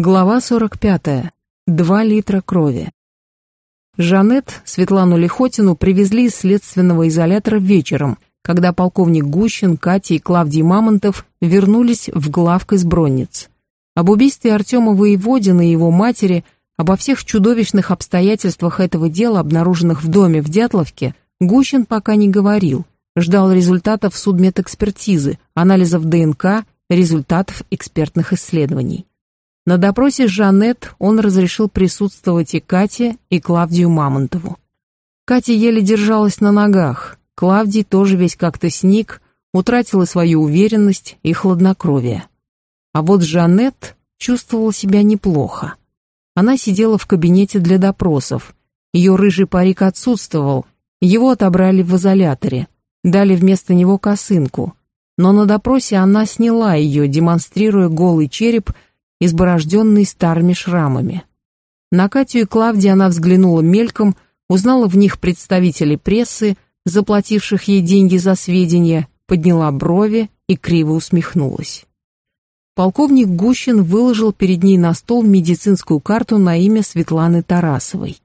Глава 45. Два литра крови. Жанет Светлану Лихотину привезли из следственного изолятора вечером, когда полковник Гущин, Катя и Клавдий Мамонтов вернулись в главк из Бронниц. Об убийстве Артема Воеводина и его матери, обо всех чудовищных обстоятельствах этого дела, обнаруженных в доме в Дятловке, Гущин пока не говорил, ждал результатов судмедэкспертизы, анализов ДНК, результатов экспертных исследований. На допросе Жанет он разрешил присутствовать и Кате, и Клавдию Мамонтову. Катя еле держалась на ногах, Клавдий тоже весь как-то сник, утратила свою уверенность и хладнокровие. А вот Жанет чувствовала себя неплохо. Она сидела в кабинете для допросов. Ее рыжий парик отсутствовал, его отобрали в изоляторе, дали вместо него косынку. Но на допросе она сняла ее, демонстрируя голый череп – изборожденный старыми шрамами. На Катю и Клавдия она взглянула мельком, узнала в них представителей прессы, заплативших ей деньги за сведения, подняла брови и криво усмехнулась. Полковник Гущин выложил перед ней на стол медицинскую карту на имя Светланы Тарасовой,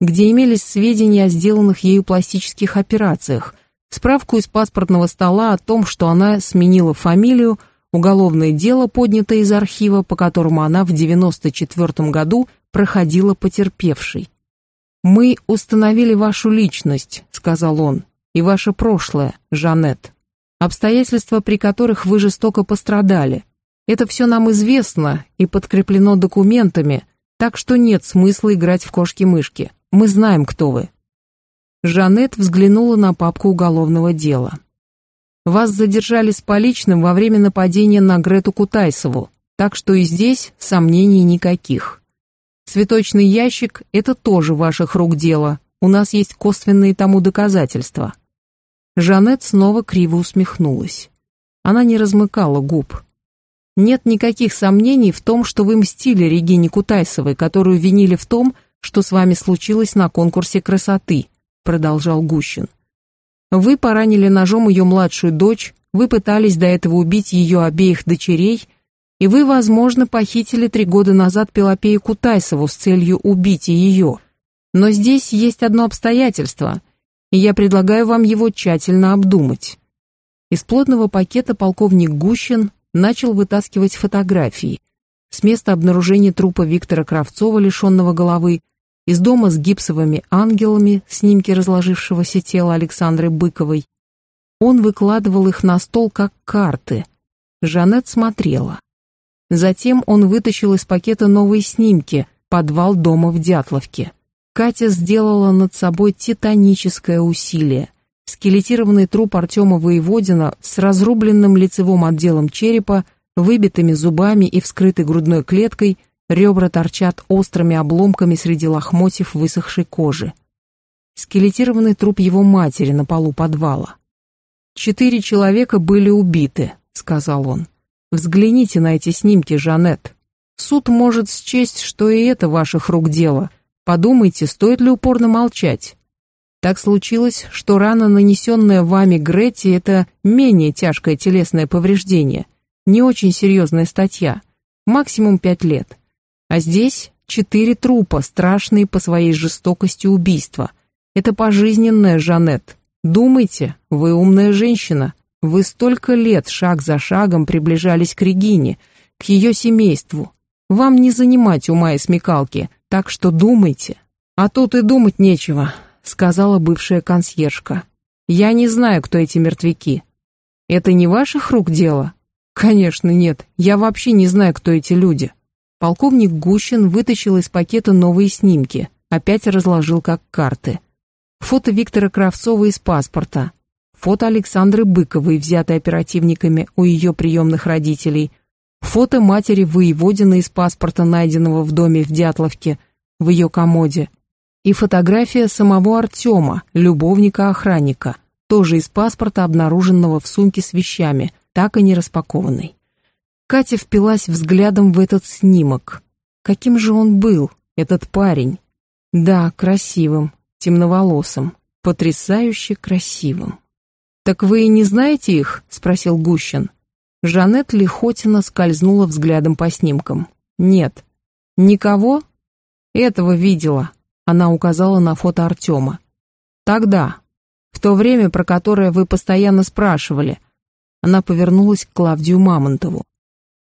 где имелись сведения о сделанных ею пластических операциях, справку из паспортного стола о том, что она сменила фамилию, Уголовное дело, поднятое из архива, по которому она в 94 году проходила потерпевшей. «Мы установили вашу личность», — сказал он, — «и ваше прошлое, Жанет. Обстоятельства, при которых вы жестоко пострадали. Это все нам известно и подкреплено документами, так что нет смысла играть в кошки-мышки. Мы знаем, кто вы». Жанет взглянула на папку уголовного дела. Вас задержали с поличным во время нападения на Грету Кутайсову, так что и здесь сомнений никаких. Цветочный ящик – это тоже ваших рук дело, у нас есть косвенные тому доказательства». Жанет снова криво усмехнулась. Она не размыкала губ. «Нет никаких сомнений в том, что вы мстили Регине Кутайсовой, которую винили в том, что с вами случилось на конкурсе красоты», продолжал Гущин. Вы поранили ножом ее младшую дочь, вы пытались до этого убить ее обеих дочерей, и вы, возможно, похитили три года назад Пелопею Кутайсову с целью убить ее. Но здесь есть одно обстоятельство, и я предлагаю вам его тщательно обдумать. Из плотного пакета полковник Гущин начал вытаскивать фотографии. С места обнаружения трупа Виктора Кравцова, лишенного головы, из дома с гипсовыми ангелами, снимки разложившегося тела Александры Быковой. Он выкладывал их на стол как карты. Жанет смотрела. Затем он вытащил из пакета новые снимки, подвал дома в Дятловке. Катя сделала над собой титаническое усилие. Скелетированный труп Артема Воеводина с разрубленным лицевым отделом черепа, выбитыми зубами и вскрытой грудной клеткой – Ребра торчат острыми обломками среди лохмотьев высохшей кожи. Скелетированный труп его матери на полу подвала. «Четыре человека были убиты», — сказал он. «Взгляните на эти снимки, Жанет. Суд может счесть, что и это ваших рук дело. Подумайте, стоит ли упорно молчать. Так случилось, что рана, нанесенная вами Гретте, это менее тяжкое телесное повреждение, не очень серьезная статья, максимум пять лет. А здесь четыре трупа, страшные по своей жестокости убийства. Это пожизненная, Жанет. Думайте, вы умная женщина. Вы столько лет шаг за шагом приближались к Регине, к ее семейству. Вам не занимать ума и смекалки, так что думайте. А тут и думать нечего, сказала бывшая консьержка. Я не знаю, кто эти мертвяки. Это не ваших рук дело? Конечно, нет. Я вообще не знаю, кто эти люди. Полковник Гущин вытащил из пакета новые снимки, опять разложил как карты. Фото Виктора Кравцова из паспорта, фото Александры Быковой, взятой оперативниками у ее приемных родителей, фото матери Воеводина из паспорта, найденного в доме в Дятловке, в ее комоде, и фотография самого Артема, любовника-охранника, тоже из паспорта, обнаруженного в сумке с вещами, так и не распакованной. Катя впилась взглядом в этот снимок. Каким же он был, этот парень? Да, красивым, темноволосым, потрясающе красивым. «Так вы и не знаете их?» — спросил Гущин. Жанет Лихотина скользнула взглядом по снимкам. «Нет, Никого? Этого видела. Она указала на фото Артема. Тогда, в то время, про которое вы постоянно спрашивали. Она повернулась к Клавдию Мамонтову.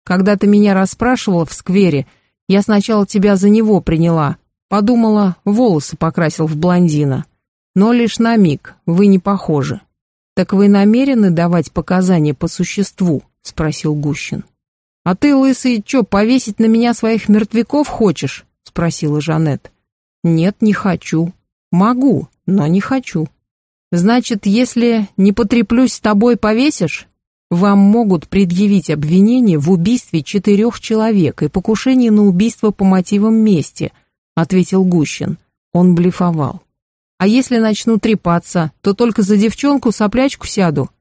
Когда ты меня расспрашивала в сквере, я сначала тебя за него приняла. Подумала, волосы покрасил в блондина. Но лишь на миг, вы не похожи. Так вы намерены давать показания по существу? Спросил Гущин. А ты, лысый, чё, повесить на меня своих мертвяков хочешь? Спросила Жанет. Нет, не хочу. Могу, но не хочу. Значит, если не потреплюсь с тобой, повесишь? Вам могут предъявить обвинение в убийстве четырех человек и покушении на убийство по мотивам мести, ответил Гущин. Он блефовал. А если начну трепаться, то только за девчонку-соплячку сяду.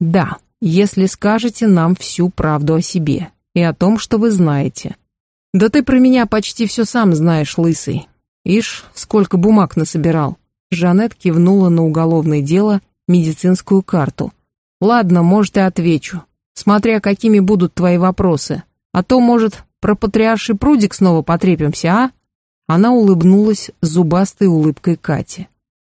Да, если скажете нам всю правду о себе и о том, что вы знаете. Да ты про меня почти все сам знаешь, лысый. Ишь, сколько бумаг насобирал. Жанет кивнула на уголовное дело, медицинскую карту. «Ладно, может, и отвечу. Смотря какими будут твои вопросы. А то, может, про патриарший прудик снова потрепимся, а?» Она улыбнулась зубастой улыбкой Кати.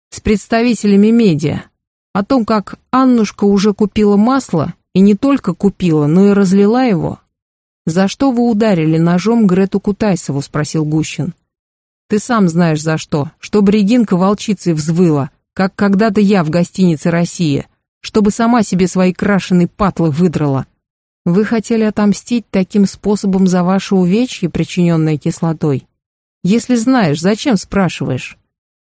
«С представителями медиа. О том, как Аннушка уже купила масло, и не только купила, но и разлила его. «За что вы ударили ножом Грету Кутайсову?» – спросил Гущин. Ты сам знаешь за что, чтобы Регинка волчицей взвыла, как когда-то я в гостинице «Россия», чтобы сама себе свои крашеные патлы выдрала. Вы хотели отомстить таким способом за ваше увечье, причиненное кислотой? Если знаешь, зачем спрашиваешь?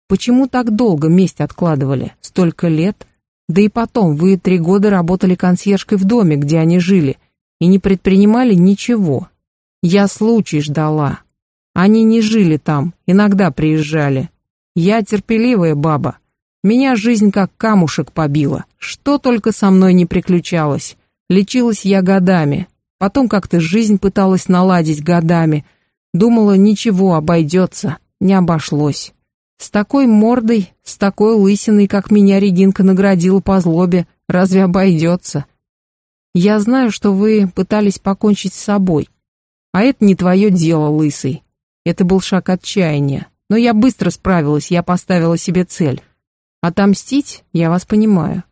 Почему так долго месть откладывали? Столько лет? Да и потом, вы три года работали консьержкой в доме, где они жили, и не предпринимали ничего. Я случай ждала, они не жили там, иногда приезжали. Я терпеливая баба. Меня жизнь как камушек побила. Что только со мной не приключалось. Лечилась я годами. Потом как-то жизнь пыталась наладить годами. Думала, ничего, обойдется. Не обошлось. С такой мордой, с такой лысиной, как меня Регинка наградила по злобе, разве обойдется? Я знаю, что вы пытались покончить с собой. А это не твое дело, лысый. Это был шаг отчаяния. Но я быстро справилась, я поставила себе цель. Отомстить, я вас понимаю.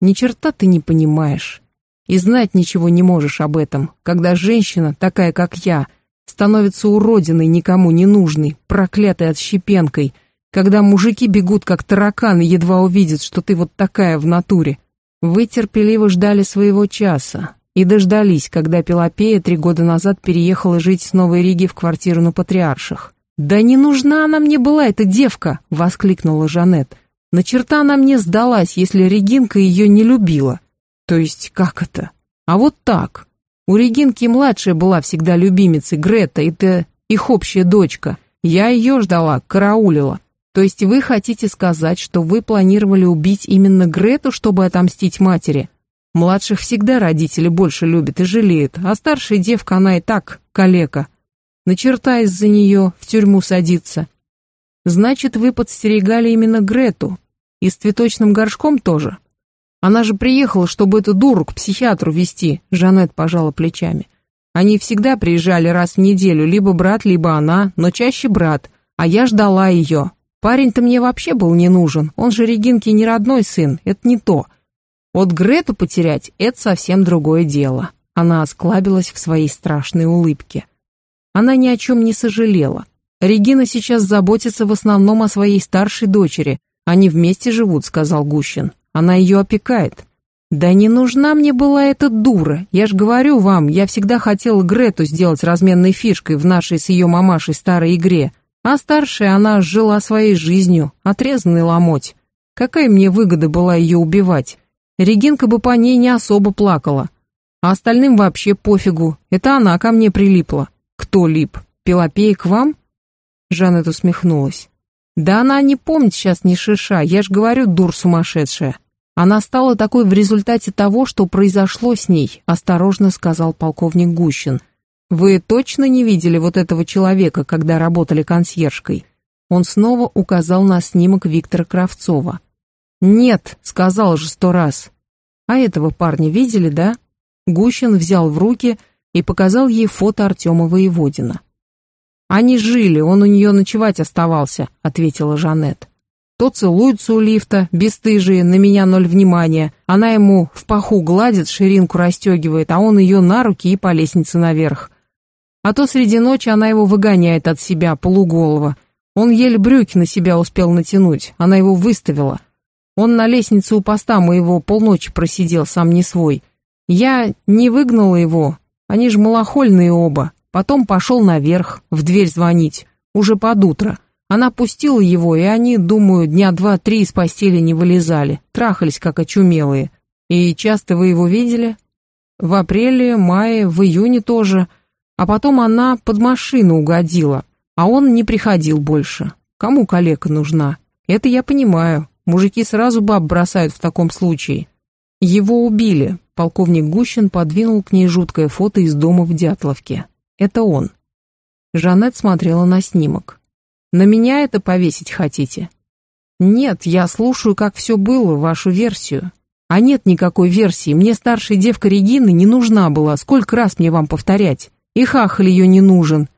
Ни черта ты не понимаешь. И знать ничего не можешь об этом, когда женщина, такая как я, становится уродиной, никому не нужной, проклятой отщепенкой, когда мужики бегут как тараканы, едва увидят, что ты вот такая в натуре. Вы терпеливо ждали своего часа, и дождались, когда Пелопея три года назад переехала жить с Новой Риги в квартиру на Патриарших. «Да не нужна она мне была, эта девка!» — воскликнула Жанет. «На черта она мне сдалась, если Регинка ее не любила». «То есть как это?» «А вот так. У Регинки младшая была всегда любимицей, Грета, это их общая дочка. Я ее ждала, караулила. То есть вы хотите сказать, что вы планировали убить именно Грету, чтобы отомстить матери?» Младших всегда родители больше любят и жалеют, а старшая девка она и так калека. На черта из-за нее в тюрьму садится. Значит, вы подстерегали именно Грету. И с цветочным горшком тоже. Она же приехала, чтобы эту дуру к психиатру вести, Жанет пожала плечами. Они всегда приезжали раз в неделю, либо брат, либо она, но чаще брат. А я ждала ее. Парень-то мне вообще был не нужен, он же Регинки не родной сын, это не то. Вот Грету потерять — это совсем другое дело. Она осклабилась в своей страшной улыбке. Она ни о чем не сожалела. Регина сейчас заботится в основном о своей старшей дочери. Они вместе живут, сказал Гущин. Она ее опекает. Да не нужна мне была эта дура. Я ж говорю вам, я всегда хотела Грету сделать разменной фишкой в нашей с ее мамашей старой игре. А старшая она жила своей жизнью, отрезанной ломоть. Какая мне выгода была ее убивать? Регинка бы по ней не особо плакала. А остальным вообще пофигу, это она ко мне прилипла. Кто лип? Пелопея к вам? Жанет усмехнулась. Да она не помнит сейчас ни шиша, я ж говорю, дур сумасшедшая. Она стала такой в результате того, что произошло с ней, осторожно сказал полковник Гущин. Вы точно не видели вот этого человека, когда работали консьержкой? Он снова указал на снимок Виктора Кравцова. «Нет», — сказал же сто раз. «А этого парня видели, да?» Гущин взял в руки и показал ей фото Артема Воеводина. Они жили, он у нее ночевать оставался, ответила Жанет. То целуются у лифта, бесстыжие, на меня ноль внимания. Она ему в паху гладит, ширинку расстегивает, а он ее на руки и по лестнице наверх. А то среди ночи она его выгоняет от себя, полуголого. Он еле брюки на себя успел натянуть, она его выставила. Он на лестнице у поста моего полночи просидел, сам не свой. Я не выгнала его, они же малохольные оба. Потом пошел наверх, в дверь звонить, уже под утро. Она пустила его, и они, думаю, дня два-три из постели не вылезали, трахались как очумелые. И часто вы его видели? В апреле, мае, в июне тоже. А потом она под машину угодила, а он не приходил больше. Кому калека нужна? Это я понимаю. Мужики сразу баб бросают в таком случае. Его убили. Полковник Гущин подвинул к ней жуткое фото из дома в Дятловке. Это он. Жанет смотрела на снимок. На меня это повесить хотите? Нет, я слушаю, как все было, вашу версию. А нет никакой версии, мне старшая девка Регины не нужна была, сколько раз мне вам повторять. И хахаль ее не нужен.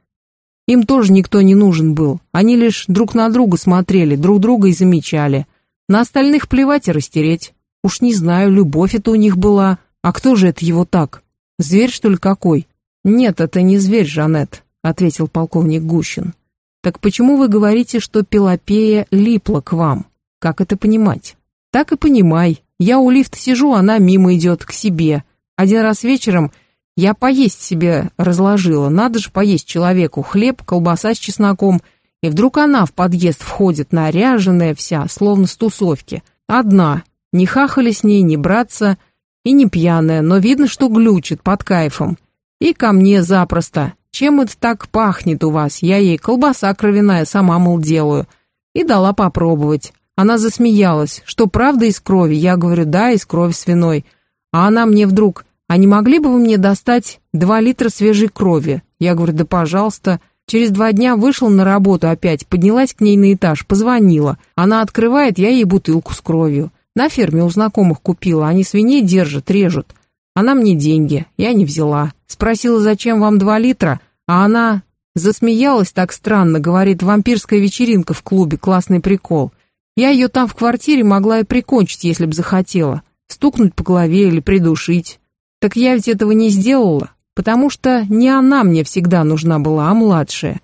Им тоже никто не нужен был, они лишь друг на друга смотрели, друг друга и замечали. На остальных плевать и растереть. Уж не знаю, любовь это у них была, а кто же это его так? Зверь, что ли, какой? Нет, это не зверь, Жанет, ответил полковник Гущин. Так почему вы говорите, что Пелопея липла к вам? Как это понимать? Так и понимай. Я у лифта сижу, она мимо идет к себе. Один раз вечером я поесть себе разложила. Надо же поесть человеку. Хлеб, колбаса с чесноком. И вдруг она в подъезд входит, наряженная вся, словно с тусовки. Одна. Не хахали с ней, не браться. И не пьяная, но видно, что глючит под кайфом. И ко мне запросто. «Чем это так пахнет у вас? Я ей колбаса кровяная сама, мол, делаю». И дала попробовать. Она засмеялась, что правда из крови? Я говорю, да, из крови свиной. А она мне вдруг, а не могли бы вы мне достать два литра свежей крови? Я говорю, да пожалуйста. Через два дня вышел на работу опять, поднялась к ней на этаж, позвонила. Она открывает, я ей бутылку с кровью. На ферме у знакомых купила, они свиней держат, режут. Она мне деньги, я не взяла. Спросила, зачем вам два литра? А она засмеялась так странно, говорит, вампирская вечеринка в клубе, классный прикол. Я ее там в квартире могла и прикончить, если б захотела. Стукнуть по голове или придушить. Так я ведь этого не сделала, потому что не она мне всегда нужна была, а младшая.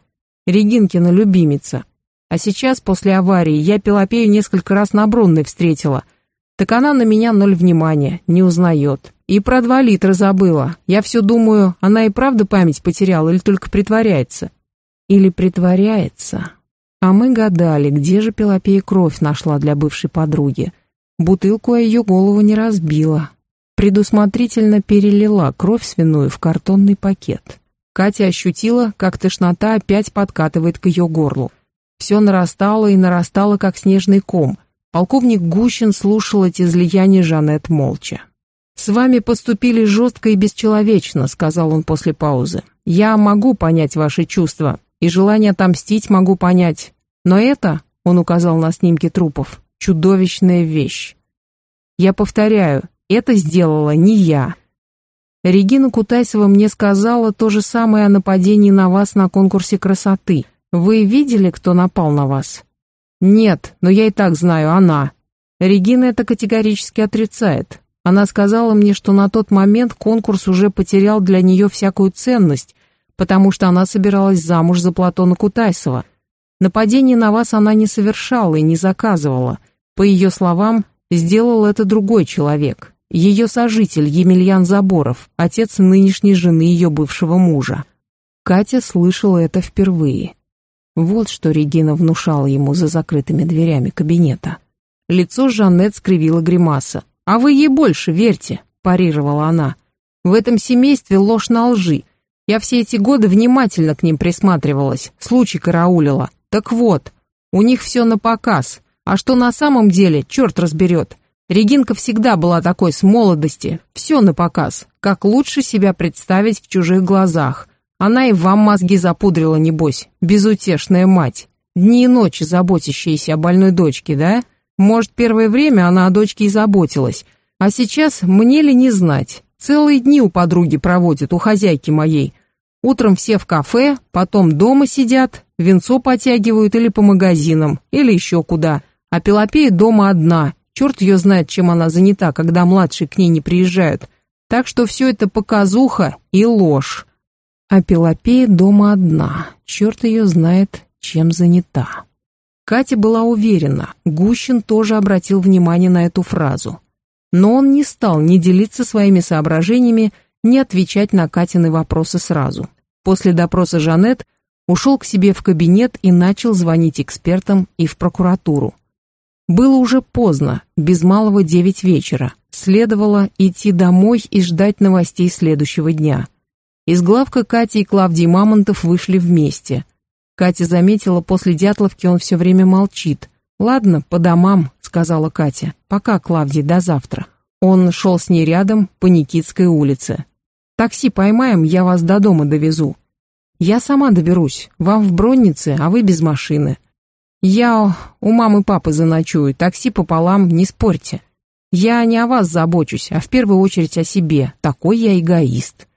Регинкина любимица. А сейчас, после аварии, я Пелопею несколько раз на Бронной встретила. Так она на меня ноль внимания, не узнает. И про два литра забыла. Я все думаю, она и правда память потеряла или только притворяется? Или притворяется? А мы гадали, где же Пелопея кровь нашла для бывшей подруги. Бутылку о ее голову не разбила. Предусмотрительно перелила кровь свиную в картонный пакет. Катя ощутила, как тошнота опять подкатывает к ее горлу. Все нарастало и нарастало, как снежный ком. Полковник Гущин слушал эти излияния Жанет молча. «С вами поступили жестко и бесчеловечно», — сказал он после паузы. «Я могу понять ваши чувства, и желание отомстить могу понять. Но это, — он указал на снимки трупов, — чудовищная вещь. Я повторяю, это сделала не я. Регина Кутайсова мне сказала то же самое о нападении на вас на конкурсе красоты. Вы видели, кто напал на вас? Нет, но я и так знаю, она. Регина это категорически отрицает. Она сказала мне, что на тот момент конкурс уже потерял для нее всякую ценность, потому что она собиралась замуж за Платона Кутайсова. Нападение на вас она не совершала и не заказывала. По ее словам, сделал это другой человек. Ее сожитель Емельян Заборов, отец нынешней жены ее бывшего мужа. Катя слышала это впервые. Вот что Регина внушала ему за закрытыми дверями кабинета. Лицо Жанет скривило гримаса. «А вы ей больше верьте», – парировала она. «В этом семействе ложь на лжи. Я все эти годы внимательно к ним присматривалась, случай караулила. Так вот, у них все на показ. А что на самом деле, черт разберет. Регинка всегда была такой с молодости. Все на показ. Как лучше себя представить в чужих глазах. Она и вам мозги запудрила, небось. Безутешная мать. Дни и ночи заботящаяся о больной дочке, да? Может, первое время она о дочке и заботилась, а сейчас мне ли не знать. Целые дни у подруги проводит, у хозяйки моей. Утром все в кафе, потом дома сидят, венцо потягивают или по магазинам, или еще куда. А Пелопея дома одна, черт ее знает, чем она занята, когда младшие к ней не приезжают. Так что все это показуха и ложь. А Пелопея дома одна, черт ее знает, чем занята. Катя была уверена, Гущин тоже обратил внимание на эту фразу. Но он не стал ни делиться своими соображениями, ни отвечать на Катины вопросы сразу. После допроса Жанет ушел к себе в кабинет и начал звонить экспертам и в прокуратуру. Было уже поздно, без малого девять вечера. Следовало идти домой и ждать новостей следующего дня. Из главка Кати и Клавдии Мамонтов вышли вместе. Катя заметила, после Дятловки он все время молчит. «Ладно, по домам», — сказала Катя. «Пока, Клавдий, до завтра». Он шел с ней рядом по Никитской улице. «Такси поймаем, я вас до дома довезу». «Я сама доберусь. Вам в Броннице, а вы без машины». «Я у мамы папы заночую, такси пополам, не спорьте. Я не о вас забочусь, а в первую очередь о себе. Такой я эгоист.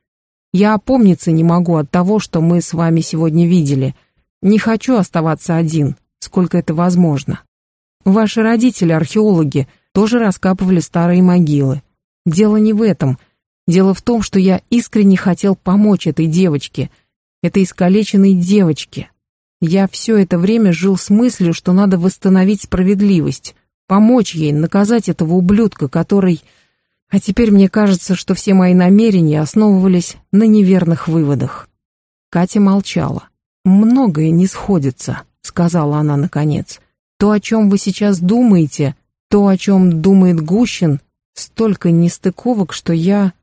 Я опомниться не могу от того, что мы с вами сегодня видели. Не хочу оставаться один, сколько это возможно. Ваши родители, археологи, тоже раскапывали старые могилы. Дело не в этом. Дело в том, что я искренне хотел помочь этой девочке, этой искалеченной девочке. Я все это время жил с мыслью, что надо восстановить справедливость, помочь ей, наказать этого ублюдка, который... А теперь мне кажется, что все мои намерения основывались на неверных выводах. Катя молчала. «Многое не сходится», — сказала она наконец. «То, о чем вы сейчас думаете, то, о чем думает Гущин, столько нестыковок, что я...»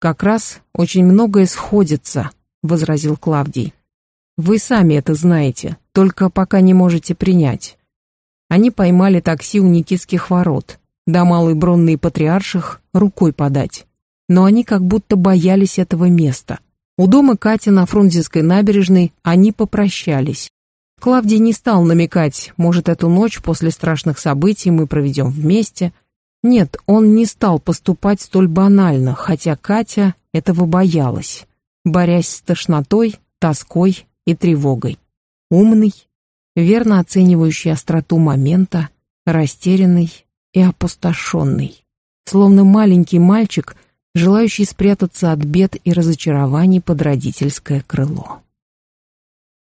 «Как раз очень многое сходится», — возразил Клавдий. «Вы сами это знаете, только пока не можете принять». Они поймали такси у Никитских ворот, до Малой Бронной Патриарших рукой подать. Но они как будто боялись этого места. У дома Кати на Фрунзенской набережной они попрощались. Клавдий не стал намекать, может, эту ночь после страшных событий мы проведем вместе. Нет, он не стал поступать столь банально, хотя Катя этого боялась, борясь с тошнотой, тоской и тревогой. Умный, верно оценивающий остроту момента, растерянный и опустошенный. Словно маленький мальчик, желающий спрятаться от бед и разочарований под родительское крыло.